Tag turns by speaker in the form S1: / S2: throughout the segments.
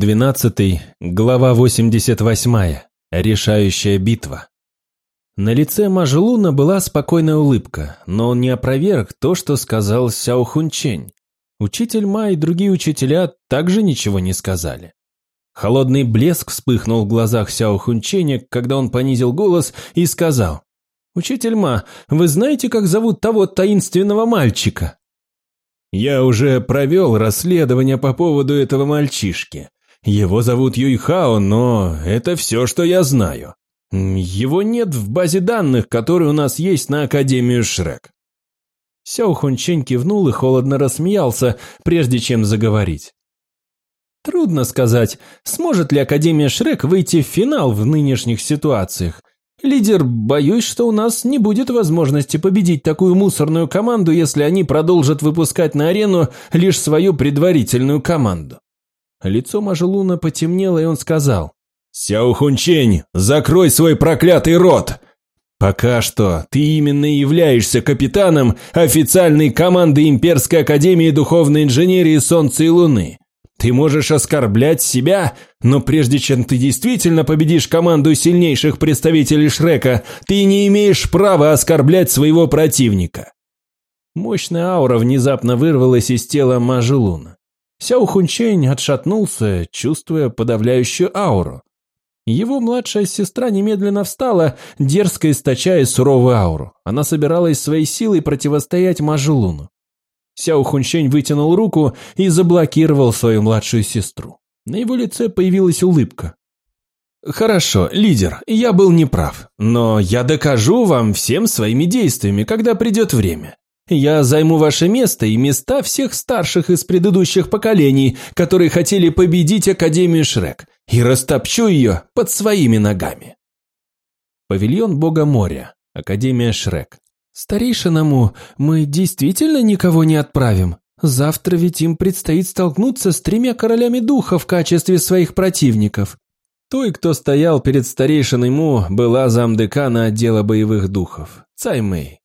S1: 12, глава 88. Решающая битва. На лице Мажелуна была спокойная улыбка, но он не опроверг то, что сказал Сяо Хунчень. Учитель Ма и другие учителя также ничего не сказали. Холодный блеск вспыхнул в глазах Сяо Хунченя, когда он понизил голос и сказал, «Учитель Ма, вы знаете, как зовут того таинственного мальчика?» «Я уже провел расследование по поводу этого мальчишки. Его зовут Юйхао, но это все, что я знаю. Его нет в базе данных, которая у нас есть на Академию Шрек». Сяо Хунчень кивнул и холодно рассмеялся, прежде чем заговорить. Трудно сказать, сможет ли Академия Шрек выйти в финал в нынешних ситуациях. Лидер, боюсь, что у нас не будет возможности победить такую мусорную команду, если они продолжат выпускать на арену лишь свою предварительную команду. Лицо Мажелуна потемнело, и он сказал. «Сяо Хунчень, закрой свой проклятый рот! Пока что ты именно являешься капитаном официальной команды Имперской Академии Духовной Инженерии Солнца и Луны. Ты можешь оскорблять себя, но прежде чем ты действительно победишь команду сильнейших представителей Шрека, ты не имеешь права оскорблять своего противника. Мощная аура внезапно вырвалась из тела Мажелуна. Сяо Хунчень отшатнулся, чувствуя подавляющую ауру. Его младшая сестра немедленно встала, дерзко источая суровую ауру. Она собиралась своей силой противостоять Мажелуну. Сяо Хунщень вытянул руку и заблокировал свою младшую сестру. На его лице появилась улыбка. «Хорошо, лидер, я был неправ, но я докажу вам всем своими действиями, когда придет время. Я займу ваше место и места всех старших из предыдущих поколений, которые хотели победить Академию Шрек, и растопчу ее под своими ногами». Павильон Бога моря, Академия Шрек, «Старейшиному мы действительно никого не отправим? Завтра ведь им предстоит столкнуться с тремя королями духа в качестве своих противников». Той, кто стоял перед старейшиной Му, была замдекана отдела боевых духов, Цай Мэй.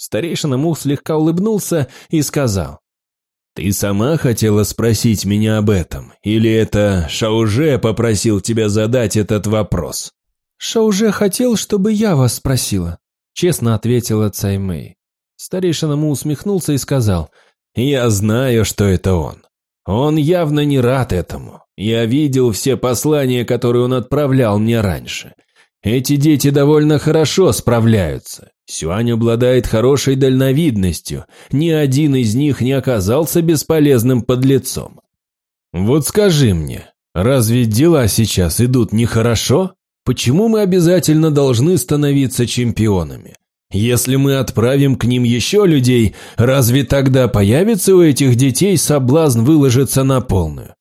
S1: Старейшина Му слегка улыбнулся и сказал, «Ты сама хотела спросить меня об этом, или это Шауже попросил тебя задать этот вопрос?» «Шауже хотел, чтобы я вас спросила», Честно ответила Цаймэй. Старейшина Му усмехнулся и сказал, «Я знаю, что это он. Он явно не рад этому. Я видел все послания, которые он отправлял мне раньше. Эти дети довольно хорошо справляются. Сюань обладает хорошей дальновидностью. Ни один из них не оказался бесполезным подлецом. Вот скажи мне, разве дела сейчас идут нехорошо? Почему мы обязательно должны становиться чемпионами? Если мы отправим к ним еще людей, разве тогда появится у этих детей соблазн выложиться на полную?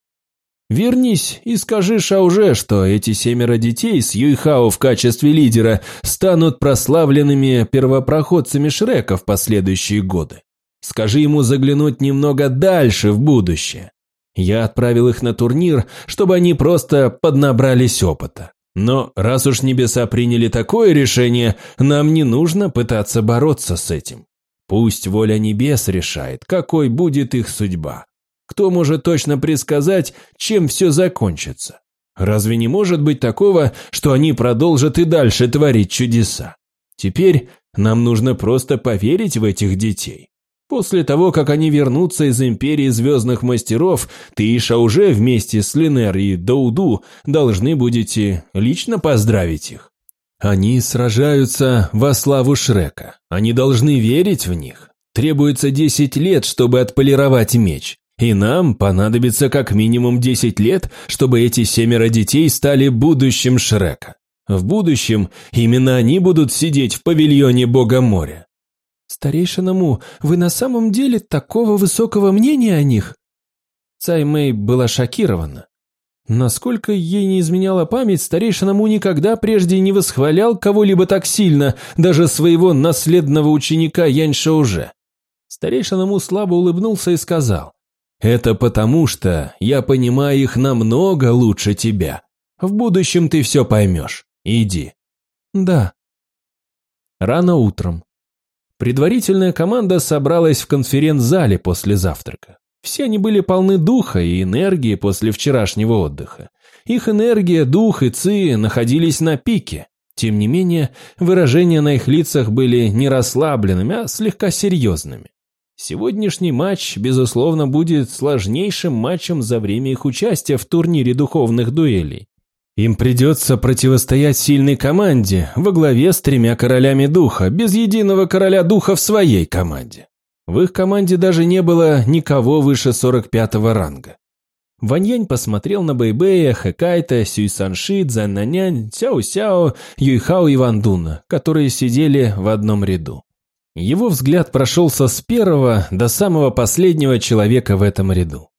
S1: Вернись и скажи Шауже, что эти семеро детей с Юйхао в качестве лидера станут прославленными первопроходцами Шрека в последующие годы. Скажи ему заглянуть немного дальше в будущее. Я отправил их на турнир, чтобы они просто поднабрались опыта. Но раз уж небеса приняли такое решение, нам не нужно пытаться бороться с этим. Пусть воля небес решает, какой будет их судьба. Кто может точно предсказать, чем все закончится? Разве не может быть такого, что они продолжат и дальше творить чудеса? Теперь нам нужно просто поверить в этих детей. После того, как они вернутся из Империи Звездных Мастеров, ты и Шауже вместе с Линер и Доуду должны будете лично поздравить их. Они сражаются во славу Шрека. Они должны верить в них. Требуется 10 лет, чтобы отполировать меч. И нам понадобится как минимум 10 лет, чтобы эти семеро детей стали будущим Шрека. В будущем именно они будут сидеть в павильоне Бога моря. «Старейшина Му, вы на самом деле такого высокого мнения о них?» Цай Мэй была шокирована. Насколько ей не изменяла память, старейшина Му никогда прежде не восхвалял кого-либо так сильно, даже своего наследного ученика Янь Шауже. Старейшина Му слабо улыбнулся и сказал, «Это потому, что я понимаю их намного лучше тебя. В будущем ты все поймешь. Иди». «Да». Рано утром. Предварительная команда собралась в конференц-зале после завтрака. Все они были полны духа и энергии после вчерашнего отдыха. Их энергия, дух и ци находились на пике. Тем не менее, выражения на их лицах были не расслабленными, а слегка серьезными. Сегодняшний матч, безусловно, будет сложнейшим матчем за время их участия в турнире духовных дуэлей. Им придется противостоять сильной команде во главе с тремя королями духа, без единого короля духа в своей команде. В их команде даже не было никого выше 45-го ранга. Ваньянь посмотрел на Бэйбэя, Хэкайта, Сюйсанши, Цзэннанянь, Сяо-Сяо, Юйхао и Вандуна, которые сидели в одном ряду. Его взгляд прошелся с первого до самого последнего человека в этом ряду.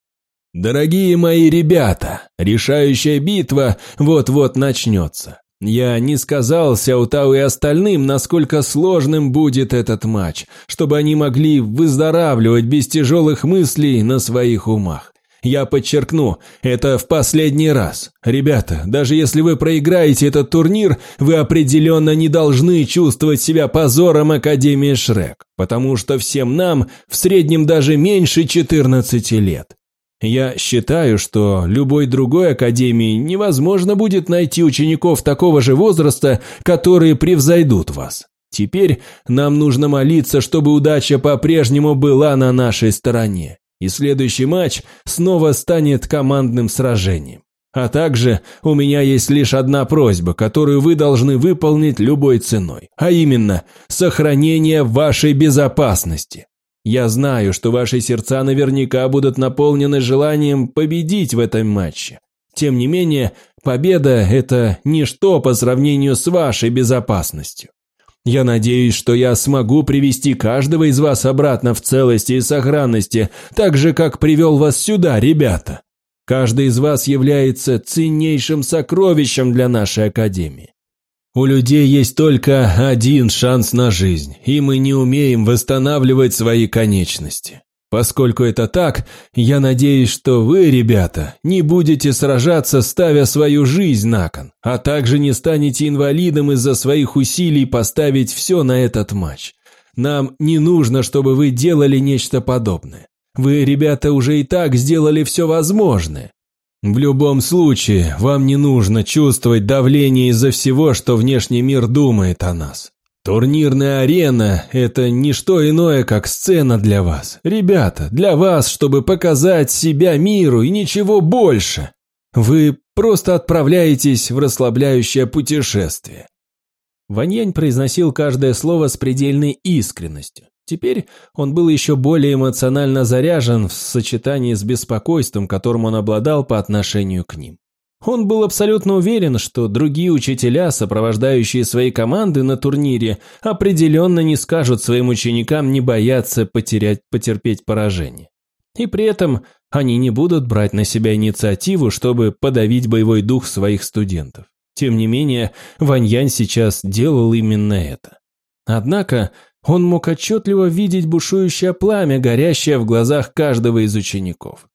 S1: «Дорогие мои ребята, решающая битва вот-вот начнется. Я не сказал Сяутау и остальным, насколько сложным будет этот матч, чтобы они могли выздоравливать без тяжелых мыслей на своих умах. Я подчеркну, это в последний раз. Ребята, даже если вы проиграете этот турнир, вы определенно не должны чувствовать себя позором Академии Шрек, потому что всем нам в среднем даже меньше 14 лет. Я считаю, что любой другой академии невозможно будет найти учеников такого же возраста, которые превзойдут вас. Теперь нам нужно молиться, чтобы удача по-прежнему была на нашей стороне, и следующий матч снова станет командным сражением. А также у меня есть лишь одна просьба, которую вы должны выполнить любой ценой, а именно сохранение вашей безопасности. Я знаю, что ваши сердца наверняка будут наполнены желанием победить в этом матче. Тем не менее, победа – это ничто по сравнению с вашей безопасностью. Я надеюсь, что я смогу привести каждого из вас обратно в целости и сохранности, так же, как привел вас сюда, ребята. Каждый из вас является ценнейшим сокровищем для нашей Академии. У людей есть только один шанс на жизнь, и мы не умеем восстанавливать свои конечности. Поскольку это так, я надеюсь, что вы, ребята, не будете сражаться, ставя свою жизнь на кон, а также не станете инвалидом из-за своих усилий поставить все на этот матч. Нам не нужно, чтобы вы делали нечто подобное. Вы, ребята, уже и так сделали все возможное. В любом случае, вам не нужно чувствовать давление из-за всего, что внешний мир думает о нас. Турнирная арена – это не что иное, как сцена для вас. Ребята, для вас, чтобы показать себя миру и ничего больше. Вы просто отправляетесь в расслабляющее путешествие. Ваньянь произносил каждое слово с предельной искренностью. Теперь он был еще более эмоционально заряжен в сочетании с беспокойством, которым он обладал по отношению к ним. Он был абсолютно уверен, что другие учителя, сопровождающие свои команды на турнире, определенно не скажут своим ученикам не бояться потерять, потерпеть поражение. И при этом они не будут брать на себя инициативу, чтобы подавить боевой дух своих студентов. Тем не менее, Ваньянь сейчас делал именно это. Однако он мог отчетливо видеть бушующее пламя, горящее в глазах каждого из учеников.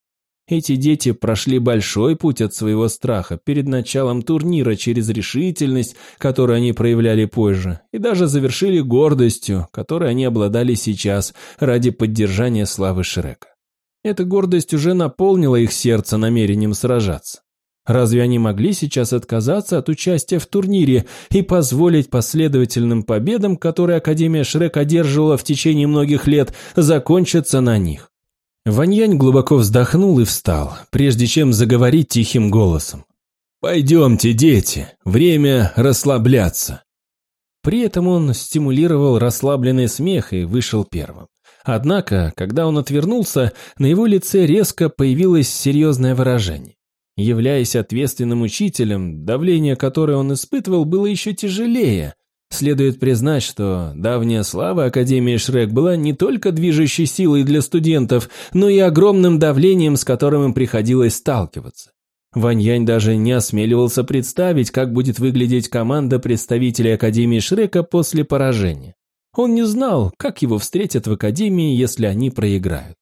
S1: Эти дети прошли большой путь от своего страха перед началом турнира через решительность, которую они проявляли позже, и даже завершили гордостью, которой они обладали сейчас ради поддержания славы Шрека. Эта гордость уже наполнила их сердце намерением сражаться. Разве они могли сейчас отказаться от участия в турнире и позволить последовательным победам, которые Академия Шрек одерживала в течение многих лет, закончиться на них? Ваньянь глубоко вздохнул и встал, прежде чем заговорить тихим голосом. «Пойдемте, дети, время расслабляться». При этом он стимулировал расслабленный смех и вышел первым. Однако, когда он отвернулся, на его лице резко появилось серьезное выражение. Являясь ответственным учителем, давление, которое он испытывал, было еще тяжелее. Следует признать, что давняя слава Академии Шрек была не только движущей силой для студентов, но и огромным давлением, с которым им приходилось сталкиваться. Ваньянь даже не осмеливался представить, как будет выглядеть команда представителей Академии Шрека после поражения. Он не знал, как его встретят в Академии, если они проиграют.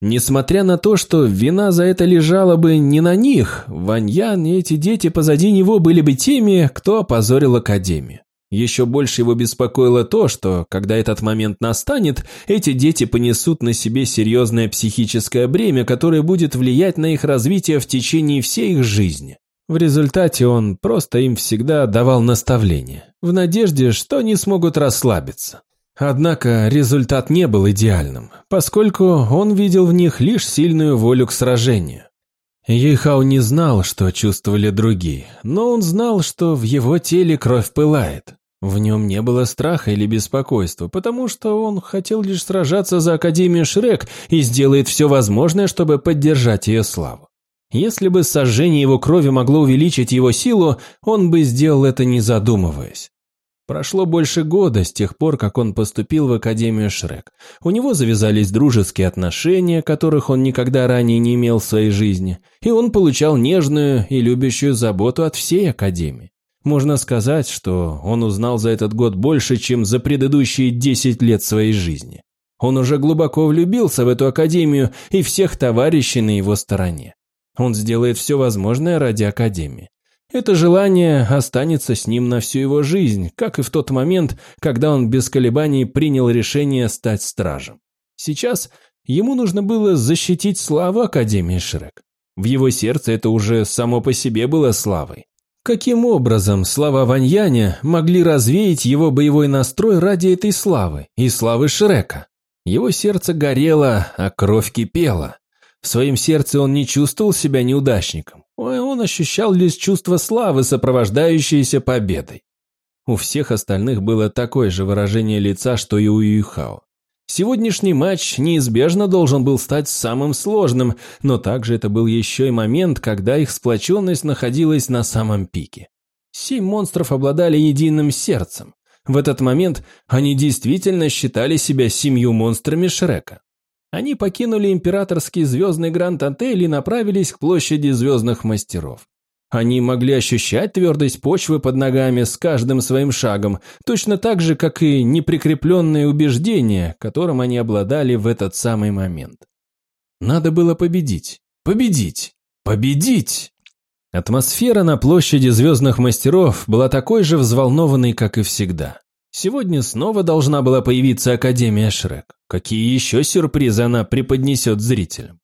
S1: Несмотря на то, что вина за это лежала бы не на них, Ваньян и эти дети позади него были бы теми, кто опозорил Академию. Еще больше его беспокоило то, что, когда этот момент настанет, эти дети понесут на себе серьезное психическое бремя, которое будет влиять на их развитие в течение всей их жизни. В результате он просто им всегда давал наставления, в надежде, что они смогут расслабиться. Однако результат не был идеальным, поскольку он видел в них лишь сильную волю к сражению. Ейхау не знал, что чувствовали другие, но он знал, что в его теле кровь пылает. В нем не было страха или беспокойства, потому что он хотел лишь сражаться за Академию Шрек и сделает все возможное, чтобы поддержать ее славу. Если бы сожжение его крови могло увеличить его силу, он бы сделал это не задумываясь. Прошло больше года с тех пор, как он поступил в Академию Шрек. У него завязались дружеские отношения, которых он никогда ранее не имел в своей жизни, и он получал нежную и любящую заботу от всей Академии. Можно сказать, что он узнал за этот год больше, чем за предыдущие 10 лет своей жизни. Он уже глубоко влюбился в эту Академию и всех товарищей на его стороне. Он сделает все возможное ради Академии. Это желание останется с ним на всю его жизнь, как и в тот момент, когда он без колебаний принял решение стать стражем. Сейчас ему нужно было защитить славу Академии Шрек. В его сердце это уже само по себе было славой. Каким образом слова Ваньяня могли развеять его боевой настрой ради этой славы и славы Шрека? Его сердце горело, а кровь кипела. В своем сердце он не чувствовал себя неудачником. Он ощущал лишь чувство славы, сопровождающееся победой. У всех остальных было такое же выражение лица, что и у Юйхао. Сегодняшний матч неизбежно должен был стать самым сложным, но также это был еще и момент, когда их сплоченность находилась на самом пике. Семь монстров обладали единым сердцем. В этот момент они действительно считали себя семью монстрами Шрека. Они покинули императорский звездный гранд-отель и направились к площади звездных мастеров. Они могли ощущать твердость почвы под ногами с каждым своим шагом, точно так же, как и неприкрепленные убеждения, которым они обладали в этот самый момент. Надо было победить, победить, победить! Атмосфера на площади звездных мастеров была такой же взволнованной, как и всегда. Сегодня снова должна была появиться Академия Шрек. Какие еще сюрпризы она преподнесет зрителям?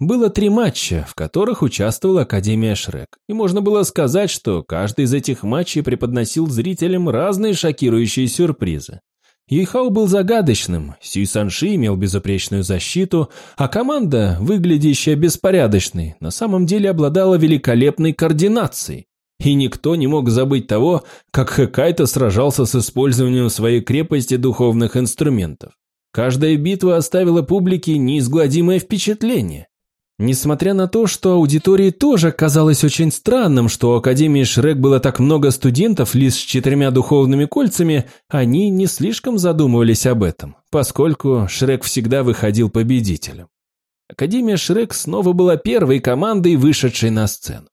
S1: Было три матча, в которых участвовала Академия Шрек, и можно было сказать, что каждый из этих матчей преподносил зрителям разные шокирующие сюрпризы. Юйхау был загадочным, Сюй Санши имел безупречную защиту, а команда, выглядящая беспорядочной, на самом деле обладала великолепной координацией. И никто не мог забыть того, как Хэкайто сражался с использованием своей крепости духовных инструментов. Каждая битва оставила публике неизгладимое впечатление. Несмотря на то, что аудитории тоже казалось очень странным, что у Академии Шрек было так много студентов лишь с четырьмя духовными кольцами, они не слишком задумывались об этом, поскольку Шрек всегда выходил победителем. Академия Шрек снова была первой командой, вышедшей на сцену.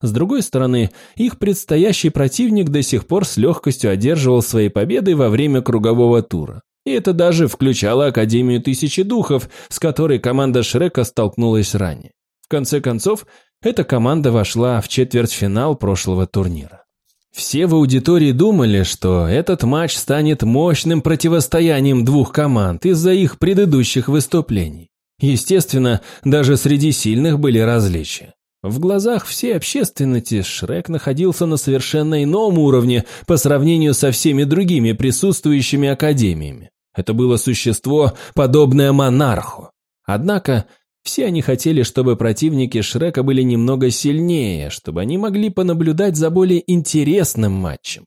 S1: С другой стороны, их предстоящий противник до сих пор с легкостью одерживал свои победы во время кругового тура. И это даже включало Академию Тысячи Духов, с которой команда Шрека столкнулась ранее. В конце концов, эта команда вошла в четвертьфинал прошлого турнира. Все в аудитории думали, что этот матч станет мощным противостоянием двух команд из-за их предыдущих выступлений. Естественно, даже среди сильных были различия. В глазах всей общественности Шрек находился на совершенно ином уровне по сравнению со всеми другими присутствующими академиями. Это было существо, подобное монарху. Однако все они хотели, чтобы противники Шрека были немного сильнее, чтобы они могли понаблюдать за более интересным матчем.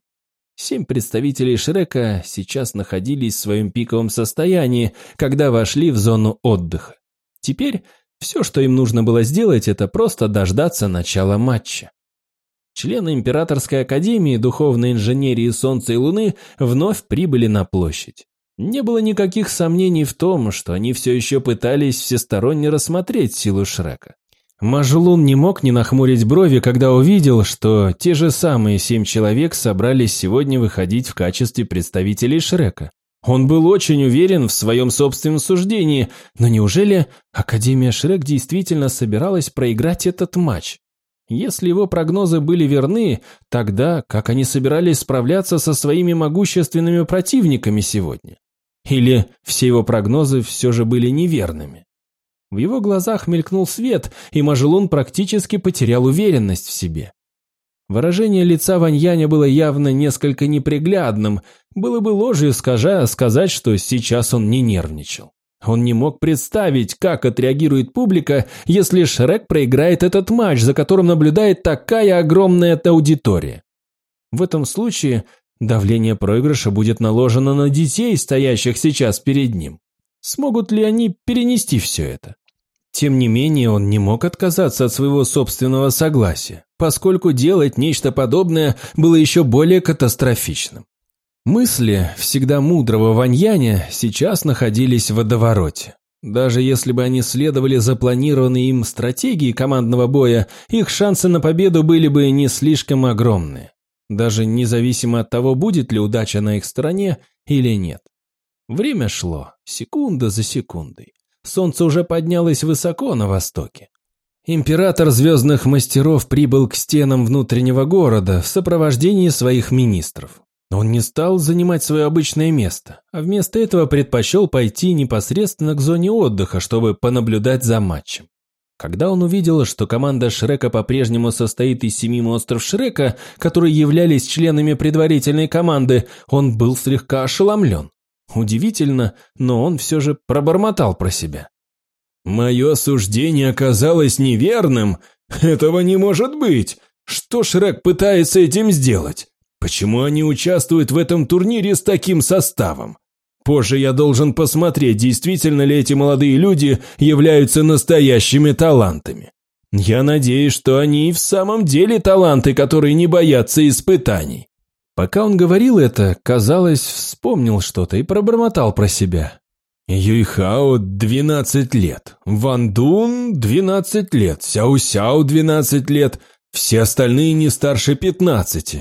S1: Семь представителей Шрека сейчас находились в своем пиковом состоянии, когда вошли в зону отдыха. Теперь все, что им нужно было сделать, это просто дождаться начала матча. Члены Императорской Академии Духовной Инженерии Солнца и Луны вновь прибыли на площадь. Не было никаких сомнений в том, что они все еще пытались всесторонне рассмотреть силу Шрека. Мажлун не мог не нахмурить брови, когда увидел, что те же самые семь человек собрались сегодня выходить в качестве представителей Шрека. Он был очень уверен в своем собственном суждении, но неужели Академия Шрек действительно собиралась проиграть этот матч? Если его прогнозы были верны, тогда как они собирались справляться со своими могущественными противниками сегодня? Или все его прогнозы все же были неверными? В его глазах мелькнул свет, и Мажелун практически потерял уверенность в себе. Выражение лица Ваньяня было явно несколько неприглядным, было бы ложью скажа сказать, что сейчас он не нервничал. Он не мог представить, как отреагирует публика, если Шрек проиграет этот матч, за которым наблюдает такая огромная аудитория. В этом случае давление проигрыша будет наложено на детей, стоящих сейчас перед ним. Смогут ли они перенести все это? Тем не менее, он не мог отказаться от своего собственного согласия, поскольку делать нечто подобное было еще более катастрофичным. Мысли всегда мудрого Ваньяня сейчас находились в водовороте. Даже если бы они следовали запланированной им стратегии командного боя, их шансы на победу были бы не слишком огромные. Даже независимо от того, будет ли удача на их стороне или нет. Время шло, секунда за секундой. Солнце уже поднялось высоко на востоке. Император звездных мастеров прибыл к стенам внутреннего города в сопровождении своих министров. Он не стал занимать свое обычное место, а вместо этого предпочел пойти непосредственно к зоне отдыха, чтобы понаблюдать за матчем. Когда он увидел, что команда Шрека по-прежнему состоит из семи монстров Шрека, которые являлись членами предварительной команды, он был слегка ошеломлен. Удивительно, но он все же пробормотал про себя. «Мое суждение оказалось неверным? Этого не может быть! Что Шрек пытается этим сделать? Почему они участвуют в этом турнире с таким составом? Позже я должен посмотреть, действительно ли эти молодые люди являются настоящими талантами. Я надеюсь, что они и в самом деле таланты, которые не боятся испытаний. Пока он говорил это, казалось, вспомнил что-то и пробормотал про себя. Юйхао – 12 лет, Ван Дун – 12 лет, Сяо Сяо – 12 лет, все остальные не старше 15.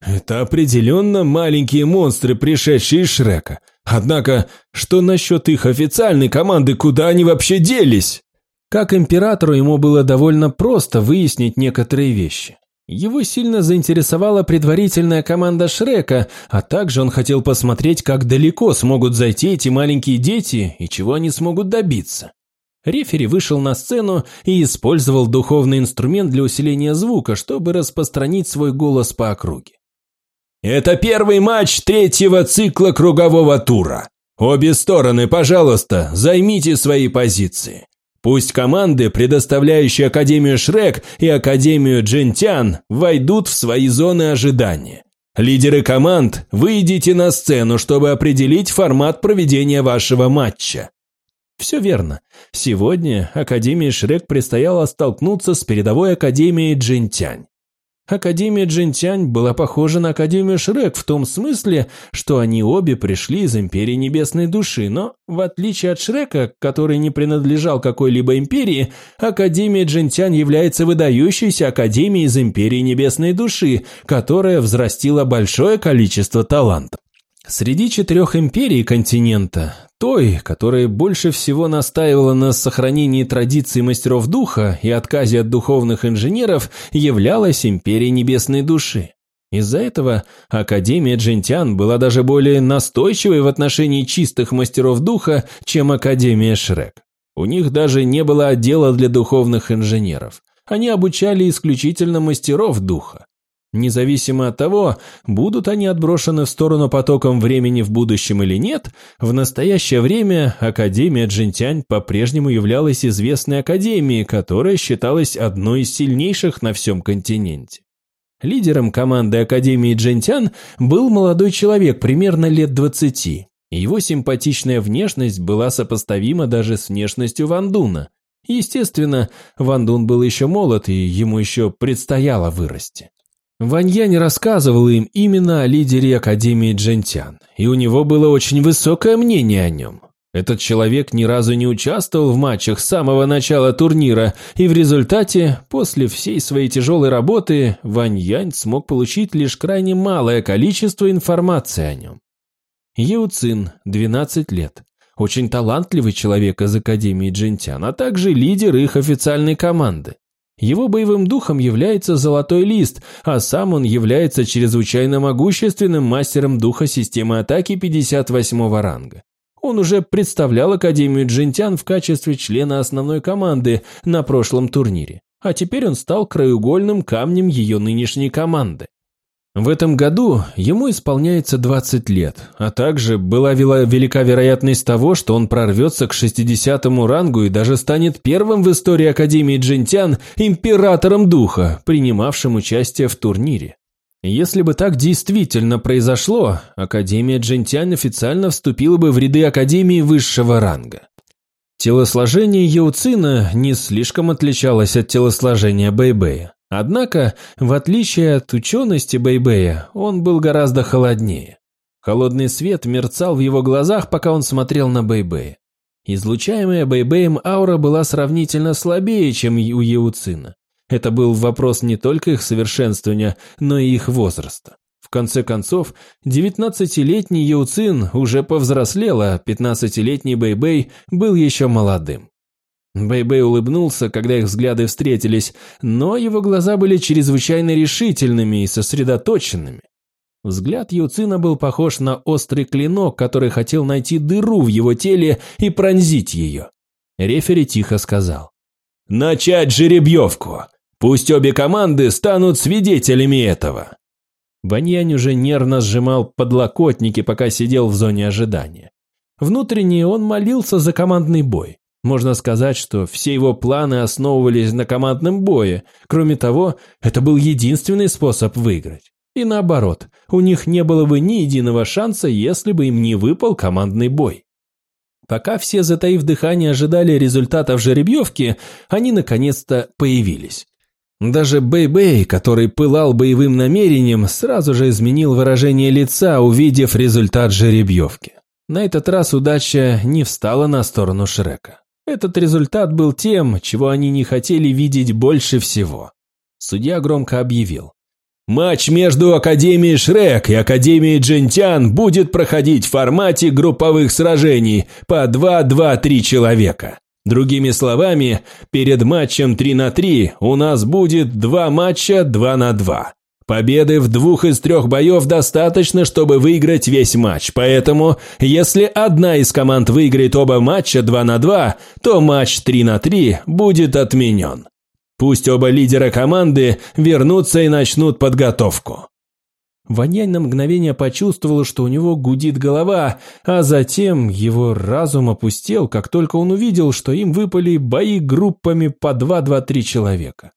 S1: Это определенно маленькие монстры, пришедшие из Шрека. Однако, что насчет их официальной команды, куда они вообще делись? Как императору ему было довольно просто выяснить некоторые вещи. Его сильно заинтересовала предварительная команда Шрека, а также он хотел посмотреть, как далеко смогут зайти эти маленькие дети и чего они смогут добиться. Рефери вышел на сцену и использовал духовный инструмент для усиления звука, чтобы распространить свой голос по округе. Это первый матч третьего цикла кругового тура. Обе стороны, пожалуйста, займите свои позиции. Пусть команды, предоставляющие Академию Шрек и Академию Джентян, войдут в свои зоны ожидания. Лидеры команд, выйдите на сцену, чтобы определить формат проведения вашего матча. Все верно. Сегодня Академии Шрек предстояло столкнуться с передовой Академией Джентянь. Академия Джинтянь была похожа на Академию Шрек в том смысле, что они обе пришли из Империи Небесной Души, но, в отличие от Шрека, который не принадлежал какой-либо империи, Академия Джинтянь является выдающейся Академией из Империи Небесной Души, которая взрастила большое количество талантов. Среди четырех империй континента, той, которая больше всего настаивала на сохранении традиций мастеров духа и отказе от духовных инженеров, являлась империей небесной души. Из-за этого Академия Джентян была даже более настойчивой в отношении чистых мастеров духа, чем Академия Шрек. У них даже не было отдела для духовных инженеров. Они обучали исключительно мастеров духа. Независимо от того, будут они отброшены в сторону потоком времени в будущем или нет, в настоящее время Академия Джинтянь по-прежнему являлась известной академией, которая считалась одной из сильнейших на всем континенте. Лидером команды Академии Джентян был молодой человек примерно лет 20. Его симпатичная внешность была сопоставима даже с внешностью Вандуна. Естественно, Вандун был еще молод, и ему еще предстояло вырасти. Ваньянь рассказывал им именно о лидере Академии Джентян, и у него было очень высокое мнение о нем. Этот человек ни разу не участвовал в матчах с самого начала турнира, и в результате, после всей своей тяжелой работы, Вань Янь смог получить лишь крайне малое количество информации о нем. Еу Цин, 12 лет. Очень талантливый человек из Академии Джентян, а также лидер их официальной команды. Его боевым духом является Золотой Лист, а сам он является чрезвычайно могущественным мастером духа системы атаки 58 ранга. Он уже представлял Академию Джинтян в качестве члена основной команды на прошлом турнире, а теперь он стал краеугольным камнем ее нынешней команды. В этом году ему исполняется 20 лет, а также была велика вероятность того, что он прорвется к 60-му рангу и даже станет первым в истории Академии Джинтян императором духа, принимавшим участие в турнире. Если бы так действительно произошло, Академия Джинтянь официально вступила бы в ряды Академии высшего ранга. Телосложение Яуцина не слишком отличалось от телосложения Бэйбэя. Однако, в отличие от учености Бэйбэя, он был гораздо холоднее. Холодный свет мерцал в его глазах, пока он смотрел на Бэйбэя. Излучаемая Бэйбэем аура была сравнительно слабее, чем у Яуцина. Это был вопрос не только их совершенствования, но и их возраста. В конце концов, 19-летний Яуцин уже повзрослел, а 15-летний Бэйбэй был еще молодым. Бэйбэй улыбнулся, когда их взгляды встретились, но его глаза были чрезвычайно решительными и сосредоточенными. Взгляд Юцина был похож на острый клинок, который хотел найти дыру в его теле и пронзить ее. Рефери тихо сказал. «Начать жеребьевку! Пусть обе команды станут свидетелями этого!» Ваньянь уже нервно сжимал подлокотники, пока сидел в зоне ожидания. Внутренне он молился за командный бой. Можно сказать, что все его планы основывались на командном бое. Кроме того, это был единственный способ выиграть. И наоборот, у них не было бы ни единого шанса, если бы им не выпал командный бой. Пока все, затаив дыхание, ожидали результатов жеребьевки, они наконец-то появились. Даже Бэй-Бэй, который пылал боевым намерением, сразу же изменил выражение лица, увидев результат жеребьевки. На этот раз удача не встала на сторону Шрека. Этот результат был тем, чего они не хотели видеть больше всего. Судья громко объявил. Матч между Академией Шрек и Академией Джентян будет проходить в формате групповых сражений по 2-2-3 человека. Другими словами, перед матчем 3 на 3 у нас будет два матча 2 на 2. Победы в двух из трех боев достаточно, чтобы выиграть весь матч, поэтому, если одна из команд выиграет оба матча 2 на 2, то матч 3 на 3 будет отменен. Пусть оба лидера команды вернутся и начнут подготовку. Ванянь на мгновение почувствовал, что у него гудит голова, а затем его разум опустел, как только он увидел, что им выпали бои группами по 2-2-3 человека.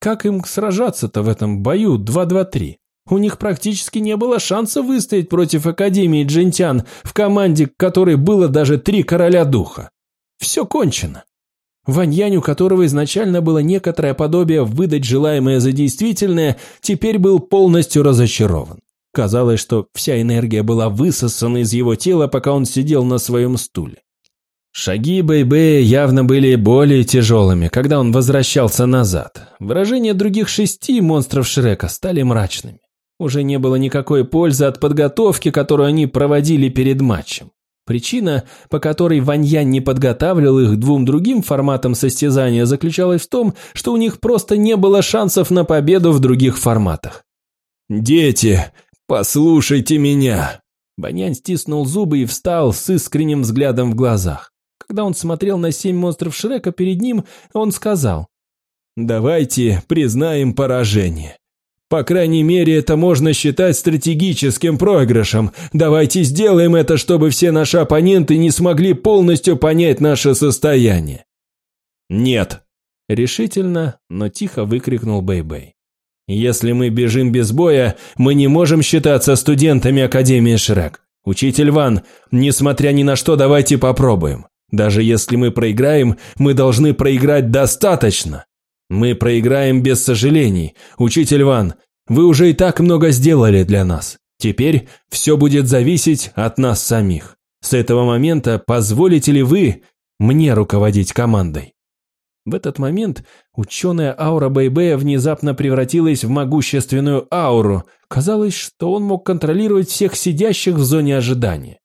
S1: Как им сражаться-то в этом бою 2-2-3? У них практически не было шанса выстоять против Академии Джентян, в команде которой было даже три короля духа. Все кончено. Ваньянь, у которого изначально было некоторое подобие выдать желаемое за действительное, теперь был полностью разочарован. Казалось, что вся энергия была высосана из его тела, пока он сидел на своем стуле. Шаги Бэйбэя явно были более тяжелыми, когда он возвращался назад. Выражения других шести монстров Шрека стали мрачными. Уже не было никакой пользы от подготовки, которую они проводили перед матчем. Причина, по которой Ваньян не подготавливал их двум другим форматам состязания, заключалась в том, что у них просто не было шансов на победу в других форматах. «Дети, послушайте меня!» Ваньян стиснул зубы и встал с искренним взглядом в глазах. Когда он смотрел на семь монстров Шрека перед ним, он сказал, «Давайте признаем поражение. По крайней мере, это можно считать стратегическим проигрышем. Давайте сделаем это, чтобы все наши оппоненты не смогли полностью понять наше состояние». «Нет», – решительно, но тихо выкрикнул Бэй-Бэй. «Если мы бежим без боя, мы не можем считаться студентами Академии Шрек. Учитель Ван, несмотря ни на что, давайте попробуем. Даже если мы проиграем, мы должны проиграть достаточно. Мы проиграем без сожалений. Учитель Ван, вы уже и так много сделали для нас. Теперь все будет зависеть от нас самих. С этого момента позволите ли вы мне руководить командой? В этот момент ученая аура Бэйбэя внезапно превратилась в могущественную ауру. Казалось, что он мог контролировать всех сидящих в зоне ожидания.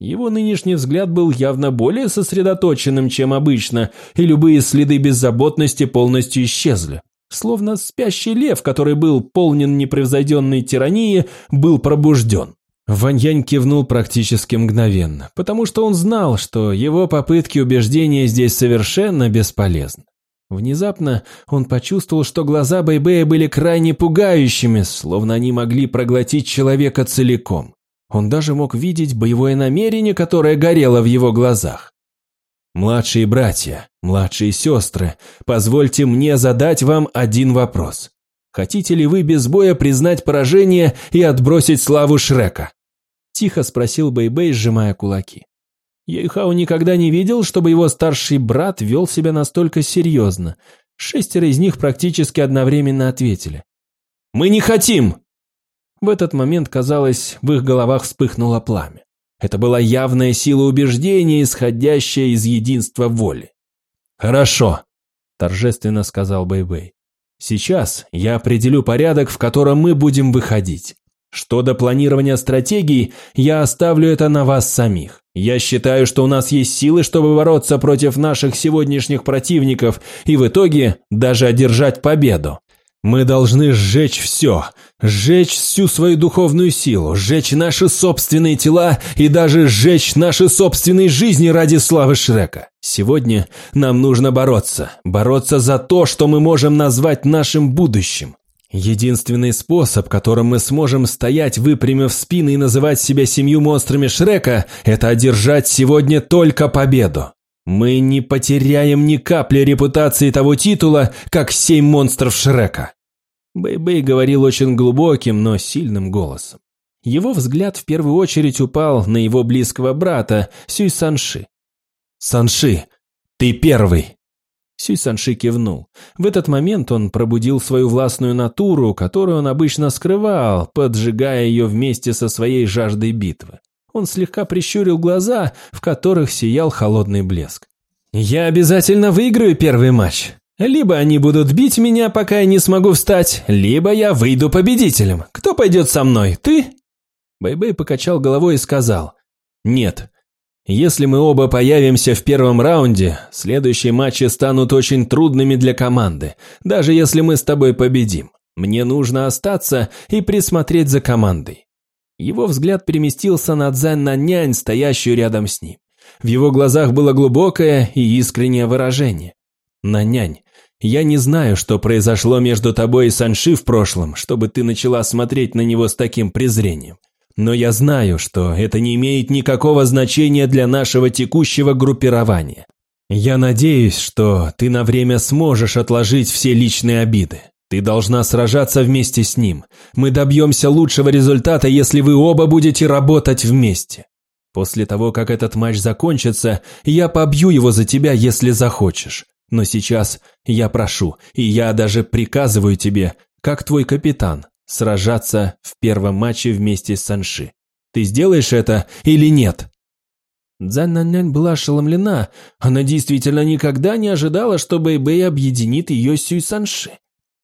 S1: Его нынешний взгляд был явно более сосредоточенным, чем обычно, и любые следы беззаботности полностью исчезли. Словно спящий лев, который был полнен непревзойденной тирании, был пробужден. Ваньянь кивнул практически мгновенно, потому что он знал, что его попытки убеждения здесь совершенно бесполезны. Внезапно он почувствовал, что глаза Бэйбэя были крайне пугающими, словно они могли проглотить человека целиком. Он даже мог видеть боевое намерение, которое горело в его глазах. «Младшие братья, младшие сестры, позвольте мне задать вам один вопрос. Хотите ли вы без боя признать поражение и отбросить славу Шрека?» Тихо спросил Бэйбэй, сжимая кулаки. Ейхау никогда не видел, чтобы его старший брат вел себя настолько серьезно. Шестеро из них практически одновременно ответили. «Мы не хотим!» В этот момент, казалось, в их головах вспыхнуло пламя. Это была явная сила убеждения, исходящая из единства воли. «Хорошо», – торжественно сказал Бэйбэй. «Сейчас я определю порядок, в котором мы будем выходить. Что до планирования стратегий, я оставлю это на вас самих. Я считаю, что у нас есть силы, чтобы бороться против наших сегодняшних противников и в итоге даже одержать победу. Мы должны сжечь все, сжечь всю свою духовную силу, сжечь наши собственные тела и даже сжечь наши собственные жизни ради славы Шрека. Сегодня нам нужно бороться, бороться за то, что мы можем назвать нашим будущим. Единственный способ, которым мы сможем стоять, выпрямив спины и называть себя семью монстрами Шрека, это одержать сегодня только победу. Мы не потеряем ни капли репутации того титула, как семь монстров Шрека. Бэй-Бэй говорил очень глубоким, но сильным голосом. Его взгляд в первую очередь упал на его близкого брата, Сюй Санши. «Санши, ты первый!» Сюй Санши кивнул. В этот момент он пробудил свою властную натуру, которую он обычно скрывал, поджигая ее вместе со своей жаждой битвы. Он слегка прищурил глаза, в которых сиял холодный блеск. «Я обязательно выиграю первый матч. Либо они будут бить меня, пока я не смогу встать, либо я выйду победителем. Кто пойдет со мной, ты?» Бэйбэй -бэй покачал головой и сказал, «Нет, если мы оба появимся в первом раунде, следующие матчи станут очень трудными для команды, даже если мы с тобой победим. Мне нужно остаться и присмотреть за командой. Его взгляд переместился на Цзань Нянь, стоящую рядом с ним. В его глазах было глубокое и искреннее выражение. «Нанянь, я не знаю, что произошло между тобой и Санши в прошлом, чтобы ты начала смотреть на него с таким презрением. Но я знаю, что это не имеет никакого значения для нашего текущего группирования. Я надеюсь, что ты на время сможешь отложить все личные обиды. Ты должна сражаться вместе с ним. Мы добьемся лучшего результата, если вы оба будете работать вместе. После того, как этот матч закончится, я побью его за тебя, если захочешь. Но сейчас я прошу, и я даже приказываю тебе, как твой капитан, сражаться в первом матче вместе с Санши. Ты сделаешь это или нет?» Дзан была ошеломлена. Она действительно никогда не ожидала, что Бэйбэй объединит ее с Сюй Санши.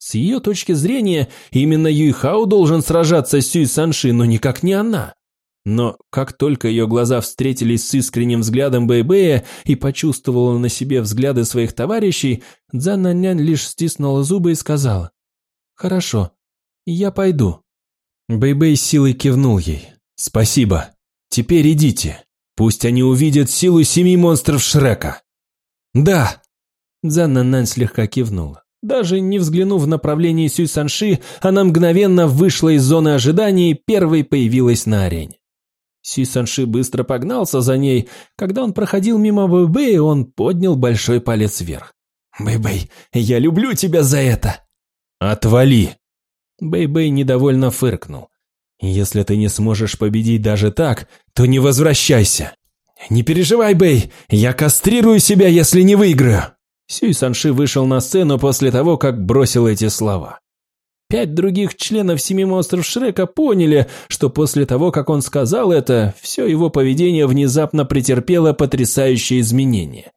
S1: С ее точки зрения, именно Юйхао должен сражаться с Сюй Санши, но никак не она. Но как только ее глаза встретились с искренним взглядом Бэйбэя и почувствовала на себе взгляды своих товарищей, Дзан лишь стиснула зубы и сказала, «Хорошо, «Я пойду». Бэйбэй силой кивнул ей. «Спасибо. Теперь идите. Пусть они увидят силу семи монстров Шрека». «Да!» Дзанна Нань слегка кивнула. Даже не взглянув в направлении Сюй Санши, она мгновенно вышла из зоны ожидания и первой появилась на арене. Сюй Санши быстро погнался за ней. Когда он проходил мимо Бэйбэя, он поднял большой палец вверх. «Бэйбэй, я люблю тебя за это!» «Отвали!» Бэй-Бэй недовольно фыркнул. «Если ты не сможешь победить даже так, то не возвращайся!» «Не переживай, Бэй, я кастрирую себя, если не выиграю!» Сюй Санши вышел на сцену после того, как бросил эти слова. Пять других членов Семи Монстров Шрека поняли, что после того, как он сказал это, все его поведение внезапно претерпело потрясающие изменения.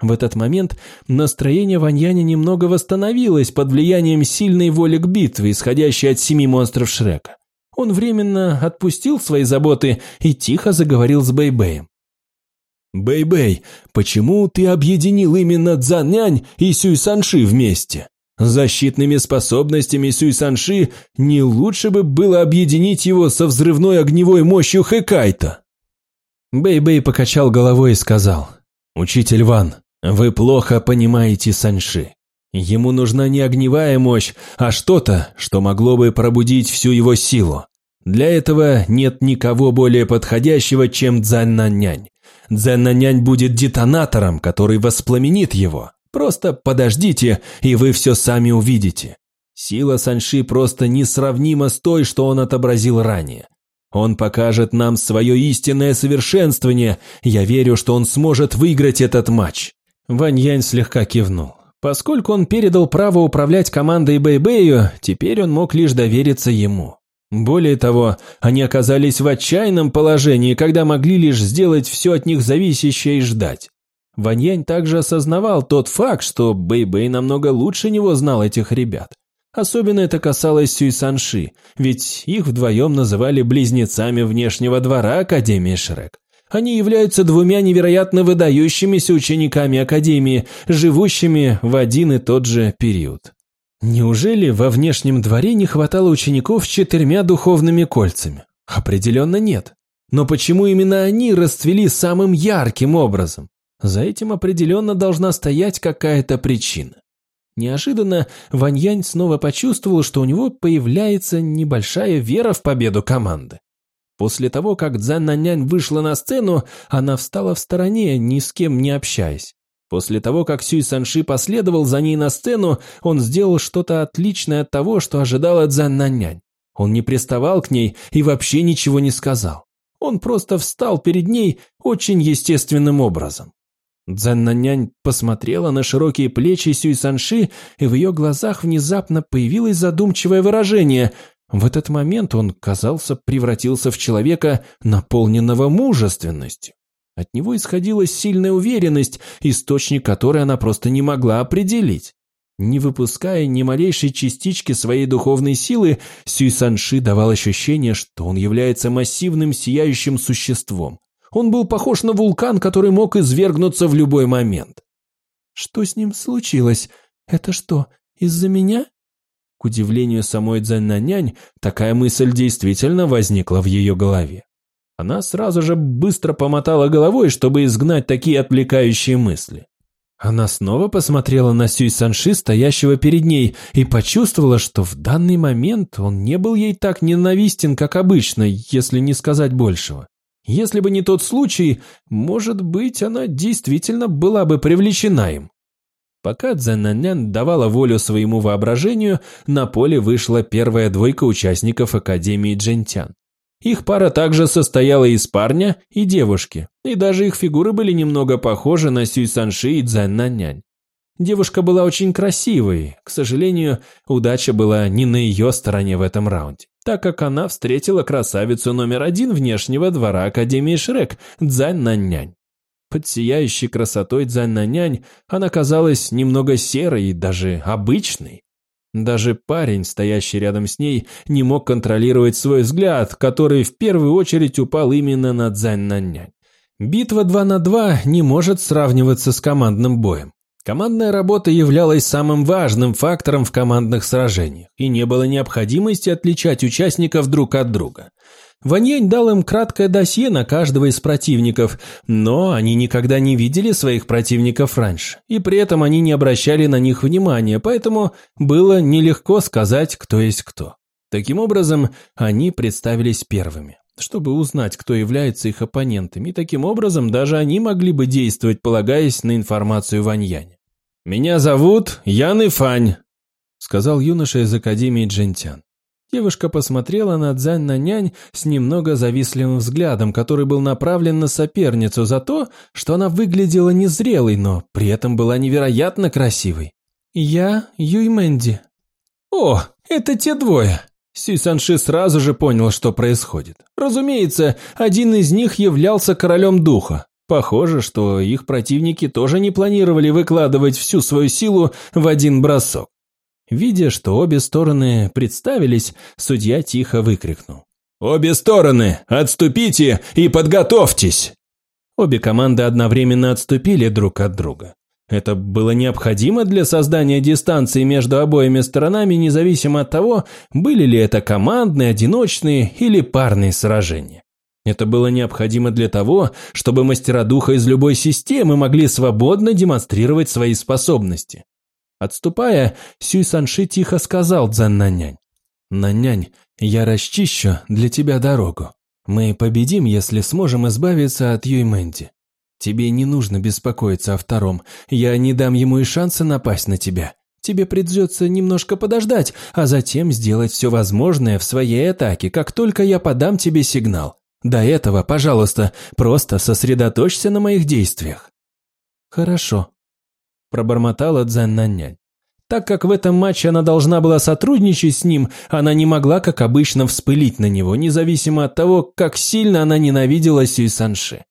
S1: В этот момент настроение Ваньяня немного восстановилось под влиянием сильной воли к битве, исходящей от семи монстров Шрека. Он временно отпустил свои заботы и тихо заговорил с Бэйбэем. «Бэй-Бэй, почему ты объединил именно Цзаннянь и Сюй-Санши вместе? Защитными способностями Сюй-Санши не лучше бы было объединить его со взрывной огневой мощью Хэкайта?» Бэй-Бэй покачал головой и сказал, «Учитель Ван, вы плохо понимаете Санши. Ему нужна не огневая мощь, а что-то, что могло бы пробудить всю его силу. Для этого нет никого более подходящего, чем Цзэннанянь. Цзэннанянь будет детонатором, который воспламенит его. Просто подождите, и вы все сами увидите. Сила Санши просто несравнима с той, что он отобразил ранее. Он покажет нам свое истинное совершенствование. Я верю, что он сможет выиграть этот матч». Вань Янь слегка кивнул. Поскольку он передал право управлять командой Бэйбэю, теперь он мог лишь довериться ему. Более того, они оказались в отчаянном положении, когда могли лишь сделать все от них зависящее и ждать. Ваньянь также осознавал тот факт, что Бэйбэй намного лучше него знал этих ребят. Особенно это касалось Сюй Санши, ведь их вдвоем называли близнецами внешнего двора Академии Шрек. Они являются двумя невероятно выдающимися учениками Академии, живущими в один и тот же период. Неужели во внешнем дворе не хватало учеников с четырьмя духовными кольцами? Определенно нет. Но почему именно они расцвели самым ярким образом? За этим определенно должна стоять какая-то причина. Неожиданно Ваньянь снова почувствовал, что у него появляется небольшая вера в победу команды. После того, как Цзэн Нанянь вышла на сцену, она встала в стороне, ни с кем не общаясь. После того, как Сюй Санши последовал за ней на сцену, он сделал что-то отличное от того, что ожидала Цзэн Нанянь. Он не приставал к ней и вообще ничего не сказал. Он просто встал перед ней очень естественным образом. Цзэн посмотрела на широкие плечи Сюй Санши, и в ее глазах внезапно появилось задумчивое выражение, в этот момент он, казался, превратился в человека, наполненного мужественностью. От него исходила сильная уверенность, источник которой она просто не могла определить. Не выпуская ни малейшей частички своей духовной силы, Сюй Санши давал ощущение, что он является массивным сияющим существом. Он был похож на вулкан, который мог извергнуться в любой момент. «Что с ним случилось? Это что, из-за меня?» К удивлению самой Цзэннанянь, такая мысль действительно возникла в ее голове. Она сразу же быстро помотала головой, чтобы изгнать такие отвлекающие мысли. Она снова посмотрела на Сюй Санши, стоящего перед ней, и почувствовала, что в данный момент он не был ей так ненавистен, как обычно, если не сказать большего. Если бы не тот случай, может быть, она действительно была бы привлечена им. Пока Цзэнанян давала волю своему воображению, на поле вышла первая двойка участников Академии Джентян. Их пара также состояла из парня и девушки, и даже их фигуры были немного похожи на Сюй Санши и Цзэннанянь. Девушка была очень красивой, к сожалению, удача была не на ее стороне в этом раунде, так как она встретила красавицу номер один внешнего двора Академии Шрек, Цзань Наннянь. Под сияющей красотой Цзань она казалась немного серой и даже обычной. Даже парень, стоящий рядом с ней, не мог контролировать свой взгляд, который в первую очередь упал именно на Цзань Битва 2 на 2 не может сравниваться с командным боем. Командная работа являлась самым важным фактором в командных сражениях, и не было необходимости отличать участников друг от друга. Ваньянь дал им краткое досье на каждого из противников, но они никогда не видели своих противников раньше, и при этом они не обращали на них внимания, поэтому было нелегко сказать, кто есть кто. Таким образом, они представились первыми, чтобы узнать, кто является их оппонентами, и таким образом даже они могли бы действовать, полагаясь на информацию Ваньяня. «Меня зовут Ян Ифань», — сказал юноша из Академии Джентян. Девушка посмотрела на Дзянь на нянь с немного завистливым взглядом, который был направлен на соперницу за то, что она выглядела незрелой, но при этом была невероятно красивой. «Я Юй Мэнди». «О, это те двое!» Сюй Санши сразу же понял, что происходит. Разумеется, один из них являлся королем духа. Похоже, что их противники тоже не планировали выкладывать всю свою силу в один бросок. Видя, что обе стороны представились, судья тихо выкрикнул. «Обе стороны, отступите и подготовьтесь!» Обе команды одновременно отступили друг от друга. Это было необходимо для создания дистанции между обоими сторонами, независимо от того, были ли это командные, одиночные или парные сражения. Это было необходимо для того, чтобы мастера духа из любой системы могли свободно демонстрировать свои способности. Отступая, Сюй Санши тихо сказал Цзэн Нанянь. «Нанянь, я расчищу для тебя дорогу. Мы победим, если сможем избавиться от Юй Мэнди. Тебе не нужно беспокоиться о втором. Я не дам ему и шанса напасть на тебя. Тебе придется немножко подождать, а затем сделать все возможное в своей атаке, как только я подам тебе сигнал. До этого, пожалуйста, просто сосредоточься на моих действиях». «Хорошо», пробормотала Цзэн Наннянь. Так как в этом матче она должна была сотрудничать с ним, она не могла, как обычно, вспылить на него, независимо от того, как сильно она ненавидела Сюй Санши.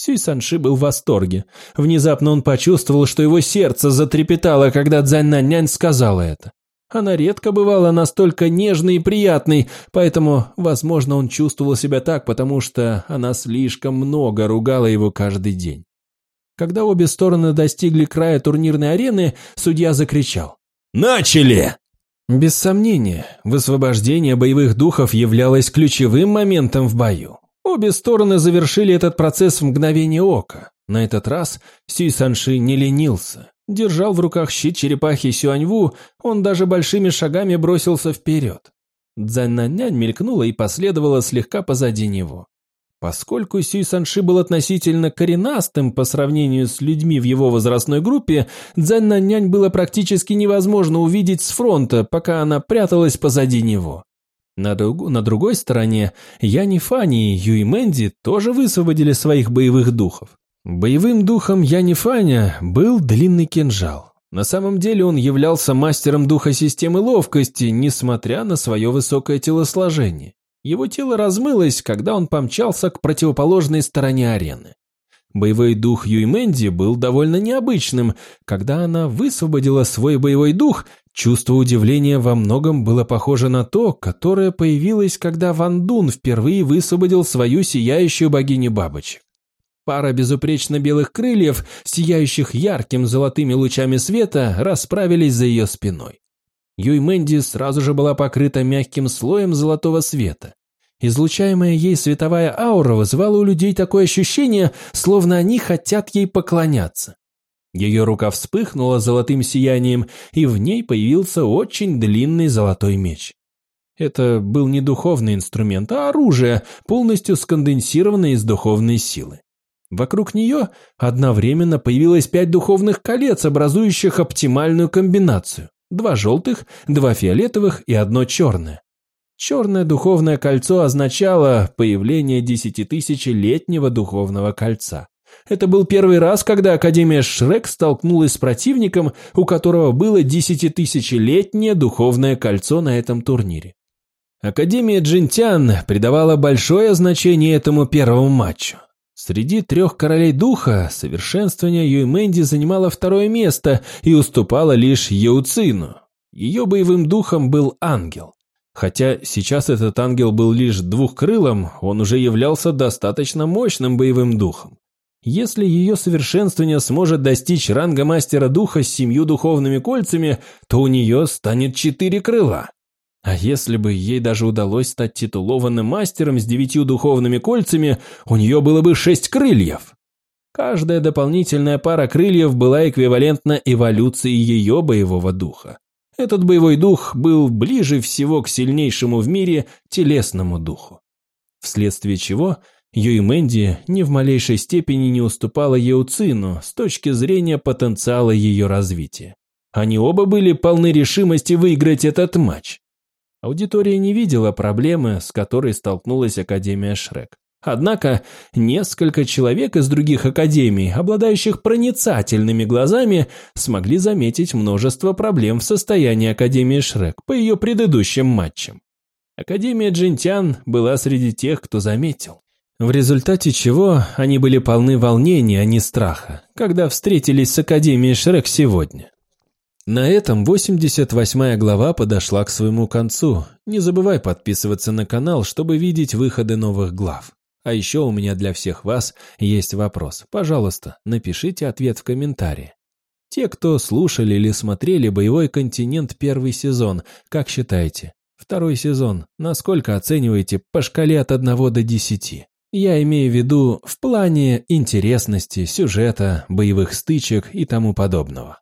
S1: Сюй Санши был в восторге. Внезапно он почувствовал, что его сердце затрепетало, когда Цзань Наннянь сказала это. Она редко бывала настолько нежной и приятной, поэтому, возможно, он чувствовал себя так, потому что она слишком много ругала его каждый день. Когда обе стороны достигли края турнирной арены, судья закричал. «Начали!» Без сомнения, высвобождение боевых духов являлось ключевым моментом в бою. Обе стороны завершили этот процесс в мгновение ока. На этот раз Сюй Санши не ленился. Держал в руках щит черепахи Сюаньву, он даже большими шагами бросился вперед. Цзэннанянь мелькнула и последовала слегка позади него. Поскольку Сюй Санши был относительно коренастым по сравнению с людьми в его возрастной группе, Цзэн Нянь было практически невозможно увидеть с фронта, пока она пряталась позади него. На, друг... на другой стороне Яни Фани и Юй тоже высвободили своих боевых духов. Боевым духом Яни Фаня был длинный кинжал. На самом деле он являлся мастером духа системы ловкости, несмотря на свое высокое телосложение. Его тело размылось, когда он помчался к противоположной стороне арены. Боевой дух Юймэнди был довольно необычным. Когда она высвободила свой боевой дух, чувство удивления во многом было похоже на то, которое появилось, когда Ван Дун впервые высвободил свою сияющую богиню бабочек. Пара безупречно белых крыльев, сияющих ярким золотыми лучами света, расправились за ее спиной. Юй Мэнди сразу же была покрыта мягким слоем золотого света. Излучаемая ей световая аура вызывала у людей такое ощущение, словно они хотят ей поклоняться. Ее рука вспыхнула золотым сиянием, и в ней появился очень длинный золотой меч. Это был не духовный инструмент, а оружие, полностью сконденсированное из духовной силы. Вокруг нее одновременно появилось пять духовных колец, образующих оптимальную комбинацию. Два желтых, два фиолетовых и одно черное. Черное духовное кольцо означало появление десятитысячелетнего духовного кольца. Это был первый раз, когда Академия Шрек столкнулась с противником, у которого было десятитысячелетнее духовное кольцо на этом турнире. Академия Джинтян придавала большое значение этому первому матчу. Среди трех королей духа совершенствование Юймэнди занимало второе место и уступало лишь Яуцину. Ее боевым духом был ангел. Хотя сейчас этот ангел был лишь двухкрылым, он уже являлся достаточно мощным боевым духом. Если ее совершенствование сможет достичь ранга мастера духа с семью духовными кольцами, то у нее станет четыре крыла. А если бы ей даже удалось стать титулованным мастером с девятью духовными кольцами, у нее было бы шесть крыльев. Каждая дополнительная пара крыльев была эквивалентна эволюции ее боевого духа. Этот боевой дух был ближе всего к сильнейшему в мире телесному духу. Вследствие чего Юй Мэнди ни в малейшей степени не уступала Еуцину с точки зрения потенциала ее развития. Они оба были полны решимости выиграть этот матч. Аудитория не видела проблемы, с которой столкнулась Академия Шрек. Однако несколько человек из других академий, обладающих проницательными глазами, смогли заметить множество проблем в состоянии Академии Шрек по ее предыдущим матчам. Академия Джинтян была среди тех, кто заметил. В результате чего они были полны волнения, а не страха, когда встретились с Академией Шрек сегодня. На этом 88 глава подошла к своему концу. Не забывай подписываться на канал, чтобы видеть выходы новых глав. А еще у меня для всех вас есть вопрос. Пожалуйста, напишите ответ в комментарии. Те, кто слушали или смотрели «Боевой континент» первый сезон, как считаете? Второй сезон, насколько оцениваете по шкале от 1 до 10? Я имею в виду в плане интересности, сюжета, боевых стычек и тому подобного.